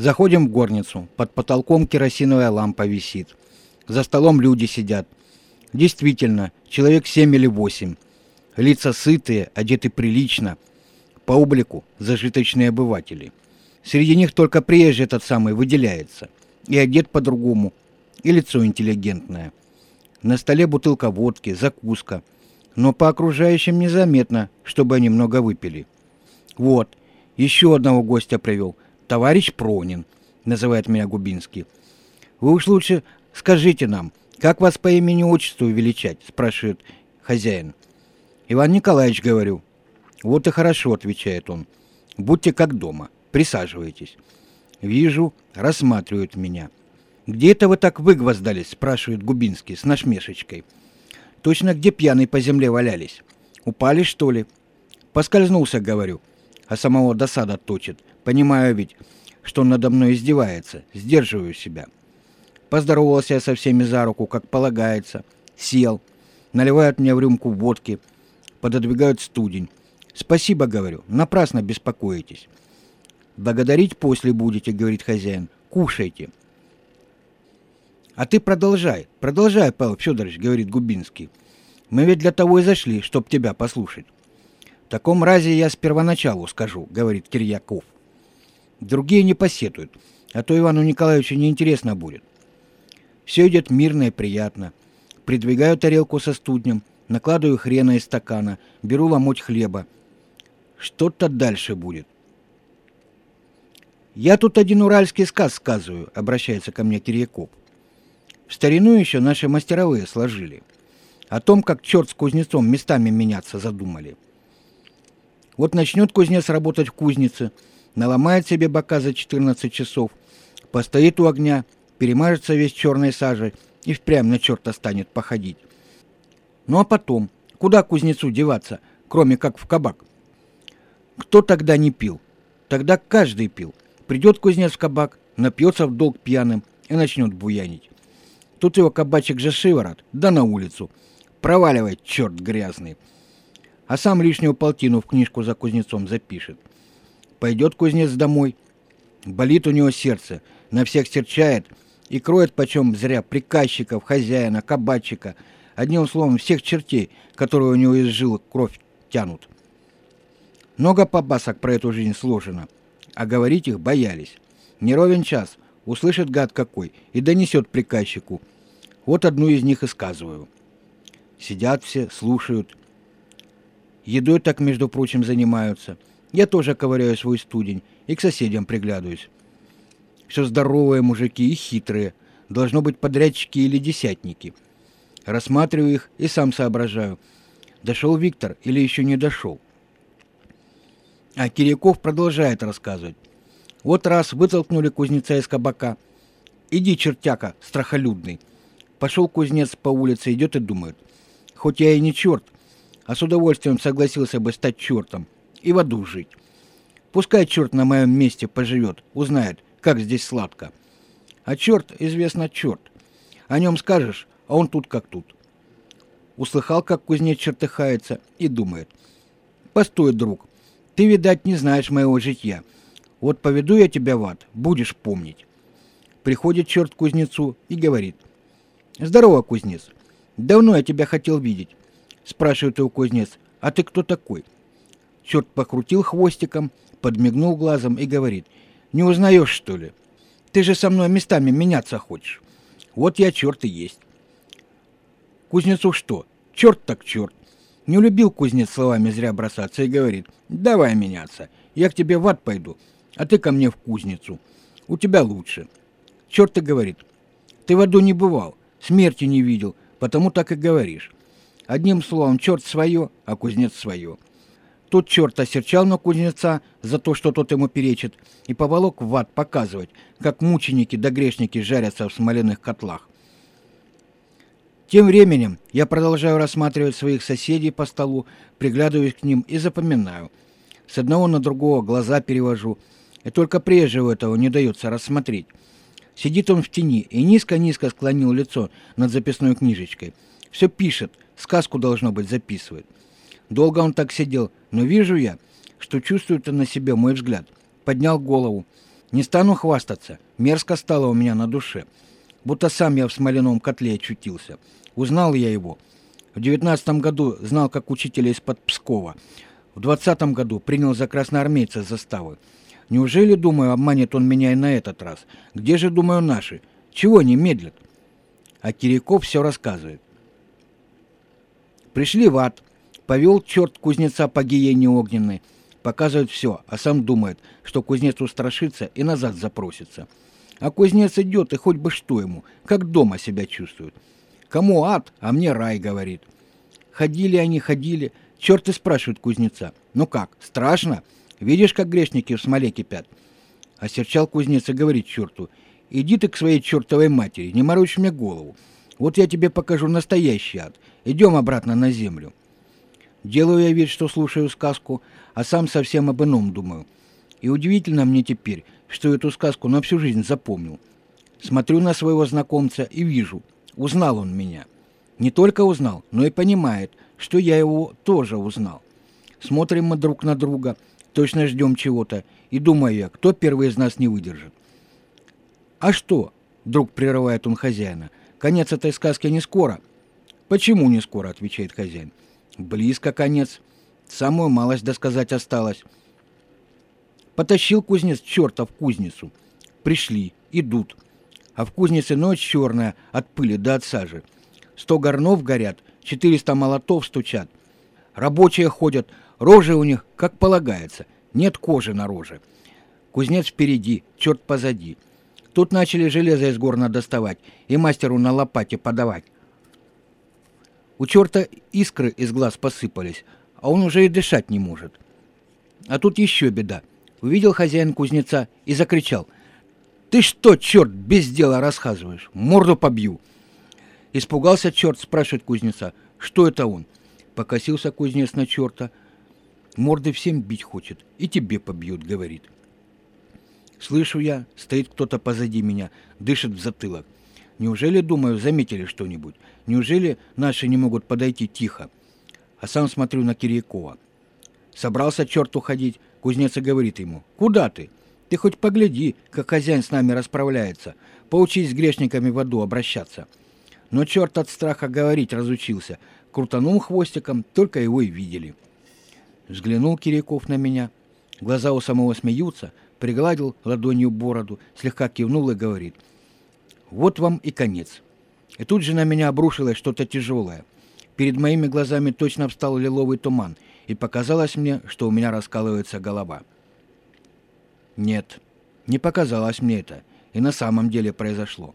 Заходим в горницу. Под потолком керосиновая лампа висит. За столом люди сидят. Действительно, человек семь или восемь. Лица сытые, одеты прилично. По облику зажиточные обыватели. Среди них только приезжий этот самый выделяется. И одет по-другому, и лицо интеллигентное. На столе бутылка водки, закуска. Но по окружающим незаметно, чтобы они много выпили. Вот, еще одного гостя привел. Товарищ Пронин, называет меня Губинский. Вы уж лучше скажите нам, как вас по имени-отчеству величать, спрашивает хозяин. Иван Николаевич, говорю. Вот и хорошо, отвечает он. Будьте как дома, присаживайтесь. Вижу, рассматривают меня. «Где это вы так выгвоздались?» – спрашивает Губинский с нашмешечкой. «Точно где пьяный по земле валялись? Упали, что ли?» «Поскользнулся, говорю, а самого досада точит. Понимаю ведь, что он надо мной издевается, сдерживаю себя». Поздоровался я со всеми за руку, как полагается. Сел. Наливают мне в рюмку водки. Пододвигают студень. «Спасибо, — говорю, — напрасно беспокоитесь». «Благодарить после будете, — говорит хозяин. Кушайте». А ты продолжай, продолжай, Павел Федорович, говорит Губинский. Мы ведь для того и зашли, чтоб тебя послушать. В таком разе я с первоначалу скажу, говорит Кирьяков. Другие не посетуют, а то Ивану Николаевичу неинтересно будет. Все идет мирно и приятно. Придвигаю тарелку со студнем, накладываю хрена из стакана, беру ломоть хлеба. Что-то дальше будет. «Я тут один уральский сказ сказываю», — обращается ко мне Кирьяков. В старину еще наши мастеровые сложили. О том, как черт с кузнецом местами меняться задумали. Вот начнет кузнец работать в кузнице, наломает себе бока за 14 часов, постоит у огня, перемажется весь черной сажей и впрямь на черта станет походить. Ну а потом, куда кузнецу деваться, кроме как в кабак? Кто тогда не пил? Тогда каждый пил. Придет кузнец в кабак, напьется в долг пьяным и начнет буянить. Тут его кабачик же шиворот, да на улицу. Проваливай, черт грязный. А сам лишнюю полтину в книжку за кузнецом запишет. Пойдет кузнец домой. Болит у него сердце, на всех серчает и кроет почем зря приказчиков, хозяина, кабачика. Одним словом, всех чертей, которые у него из жил кровь тянут. Много побасок про эту жизнь сложено, а говорить их боялись. Не ровен час — Услышит гад какой и донесет приказчику. Вот одну из них и сказываю. Сидят все, слушают. Едой так, между прочим, занимаются. Я тоже ковыряю свой студень и к соседям приглядываюсь. Все здоровые мужики и хитрые. Должно быть подрядчики или десятники. Рассматриваю их и сам соображаю. Дошел Виктор или еще не дошел. А Киряков продолжает рассказывать. Вот раз вытолкнули кузнеца из кабака. Иди, чертяка, страхолюдный. Пошел кузнец по улице, идет и думает. Хоть я и не черт, а с удовольствием согласился бы стать чертом и в аду жить. Пускай черт на моем месте поживет, узнает, как здесь сладко. А черт, известно, черт. О нем скажешь, а он тут как тут. Услыхал, как кузнец чертыхается, и думает. Постой, друг, ты, видать, не знаешь моего житья. Вот поведу я тебя в ад, будешь помнить. Приходит черт к кузнецу и говорит. Здорово, кузнец. Давно я тебя хотел видеть. Спрашивает его кузнец. А ты кто такой? Черт покрутил хвостиком, подмигнул глазом и говорит. Не узнаешь, что ли? Ты же со мной местами меняться хочешь. Вот я черт и есть. Кузнецу что? Черт так черт. Не любил кузнец словами зря бросаться и говорит. Давай меняться. Я к тебе в ад пойду а ты ко мне в кузницу. У тебя лучше. Черт и говорит, ты в аду не бывал, смерти не видел, потому так и говоришь. Одним словом, черт свое, а кузнец свое. Тут черт осерчал на кузнеца за то, что тот ему перечит, и поволок в ад показывать, как мученики да грешники жарятся в смоляных котлах. Тем временем я продолжаю рассматривать своих соседей по столу, приглядываюсь к ним и запоминаю. С одного на другого глаза перевожу – и только прежнего этого не дается рассмотреть. Сидит он в тени и низко-низко склонил лицо над записной книжечкой. Все пишет, сказку, должно быть, записывает. Долго он так сидел, но вижу я, что чувствует он на себе мой взгляд. Поднял голову. Не стану хвастаться, мерзко стало у меня на душе. Будто сам я в смоляном котле очутился. Узнал я его. В девятнадцатом году знал как учителя из-под Пскова. В двадцатом году принял за красноармейца заставы. Неужели, думаю, обманет он меня и на этот раз? Где же, думаю, наши? Чего они медлят? А Киряков все рассказывает. Пришли в ад. Повел черт кузнеца по гиене огненной. Показывает все, а сам думает, что кузнец устрашится и назад запросится. А кузнец идет, и хоть бы что ему, как дома себя чувствует. Кому ад, а мне рай, говорит. Ходили они, ходили. Черт и спрашивает кузнеца. Ну как, страшно? Видишь, как грешники в смоле кипят? Осерчал кузнец и говорит черту. Иди ты к своей чертовой матери, не морочь мне голову. Вот я тебе покажу настоящий ад. Идем обратно на землю. Делаю я вид, что слушаю сказку, а сам совсем об ином думаю. И удивительно мне теперь, что эту сказку на всю жизнь запомнил. Смотрю на своего знакомца и вижу, узнал он меня. Не только узнал, но и понимает, что я его тоже узнал. Смотрим мы друг на друга, точно ждем чего-то, и думаю я, кто первый из нас не выдержит. «А что?» — вдруг прерывает он хозяина. «Конец этой сказки не скоро». «Почему не скоро?» — отвечает хозяин. «Близко конец. Самую малость досказать осталось». Потащил кузнец черта в кузницу. Пришли, идут. А в кузнице ночь черная от пыли до от сажи. Сто горнов горят, четыреста молотов стучат. Рабочие ходят, рожи у них, как полагается, нет кожи на роже. Кузнец впереди, черт позади. Тут начали железо из горна доставать и мастеру на лопате подавать. У черта искры из глаз посыпались, а он уже и дышать не может. А тут еще беда. Увидел хозяин кузнеца и закричал. «Ты что, черт, без дела рассказываешь? Морду побью!» Испугался черт, спрашивает кузнеца. «Что это он?» Покосился кузнец на черта. «Морды всем бить хочет, и тебе побьют», — говорит. Слышу я, стоит кто-то позади меня, дышит в затылок. Неужели, думаю, заметили что-нибудь? Неужели наши не могут подойти тихо? А сам смотрю на Кирьякова. Собрался черт уходить, кузнец и говорит ему, «Куда ты? Ты хоть погляди, как хозяин с нами расправляется. Поучись с грешниками в аду обращаться». Но черт от страха говорить разучился. Крутанул хвостиком, только его и видели. Взглянул Киряков на меня. Глаза у самого смеются, пригладил ладонью бороду, слегка кивнул и говорит. «Вот вам и конец». И тут же на меня обрушилось что-то тяжелое. Перед моими глазами точно встал лиловый туман, и показалось мне, что у меня раскалывается голова. Нет, не показалось мне это, и на самом деле произошло.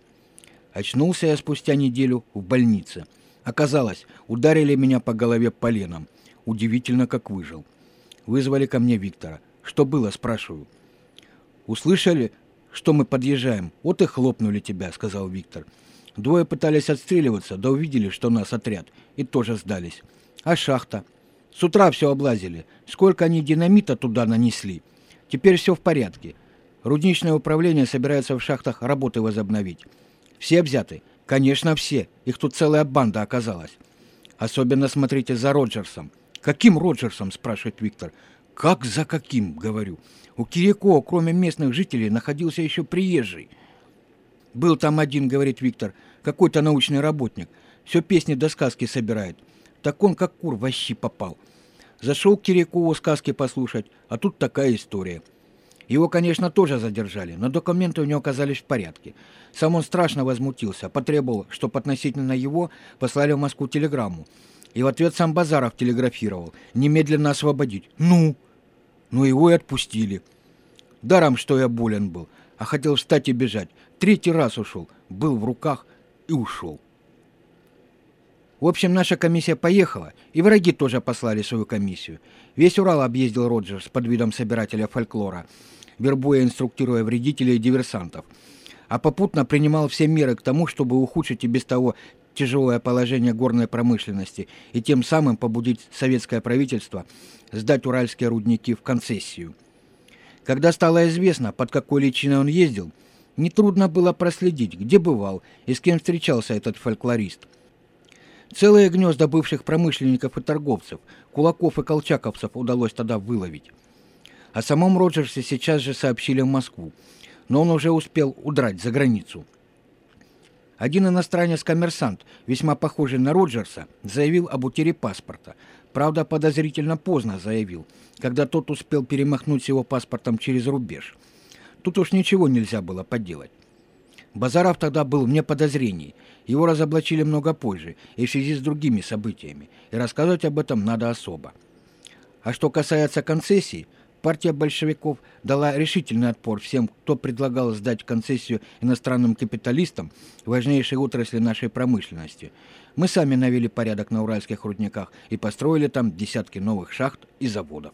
Очнулся я спустя неделю в больнице. Оказалось, ударили меня по голове поленом. Удивительно, как выжил. Вызвали ко мне Виктора. Что было, спрашиваю. «Услышали, что мы подъезжаем? Вот и хлопнули тебя», — сказал Виктор. Двое пытались отстреливаться, да увидели, что нас отряд, и тоже сдались. А шахта? С утра все облазили. Сколько они динамита туда нанесли. Теперь все в порядке. Рудничное управление собирается в шахтах работы возобновить. Все взяты? Конечно, все. Их тут целая банда оказалась. Особенно смотрите за Роджерсом. Каким Роджерсом, спрашивает Виктор. Как за каким, говорю. У Кирякова, кроме местных жителей, находился еще приезжий. Был там один, говорит Виктор, какой-то научный работник. Все песни до сказки собирает. Так он как кур в щи попал. Зашел к Кирякову сказки послушать, а тут такая история. Его, конечно, тоже задержали, но документы у него оказались в порядке. Сам он страшно возмутился, потребовал, чтобы относительно его послали в Москву телеграмму. И в ответ сам Базаров телеграфировал. Немедленно освободить. Ну? Ну его и отпустили. Даром, что я болен был, а хотел встать и бежать. Третий раз ушел, был в руках и ушел. В общем, наша комиссия поехала, и враги тоже послали свою комиссию. Весь Урал объездил Роджерс под видом собирателя фольклора, вербуя и инструктируя вредителей и диверсантов. А попутно принимал все меры к тому, чтобы ухудшить и без того тяжелое положение горной промышленности и тем самым побудить советское правительство сдать уральские рудники в концессию. Когда стало известно, под какой личиной он ездил, нетрудно было проследить, где бывал и с кем встречался этот фольклорист. Целые гнезда бывших промышленников и торговцев, кулаков и колчаковцев удалось тогда выловить. О самом Роджерсе сейчас же сообщили в Москву. Но он уже успел удрать за границу. Один иностранец-коммерсант, весьма похожий на Роджерса, заявил об утере паспорта. Правда, подозрительно поздно заявил, когда тот успел перемахнуть с его паспортом через рубеж. Тут уж ничего нельзя было поделать. Базаров тогда был вне подозрений. Его разоблачили много позже и в связи с другими событиями, и рассказывать об этом надо особо. А что касается концессий, партия большевиков дала решительный отпор всем, кто предлагал сдать концессию иностранным капиталистам важнейшей отрасли нашей промышленности. Мы сами навели порядок на уральских рудниках и построили там десятки новых шахт и заводов.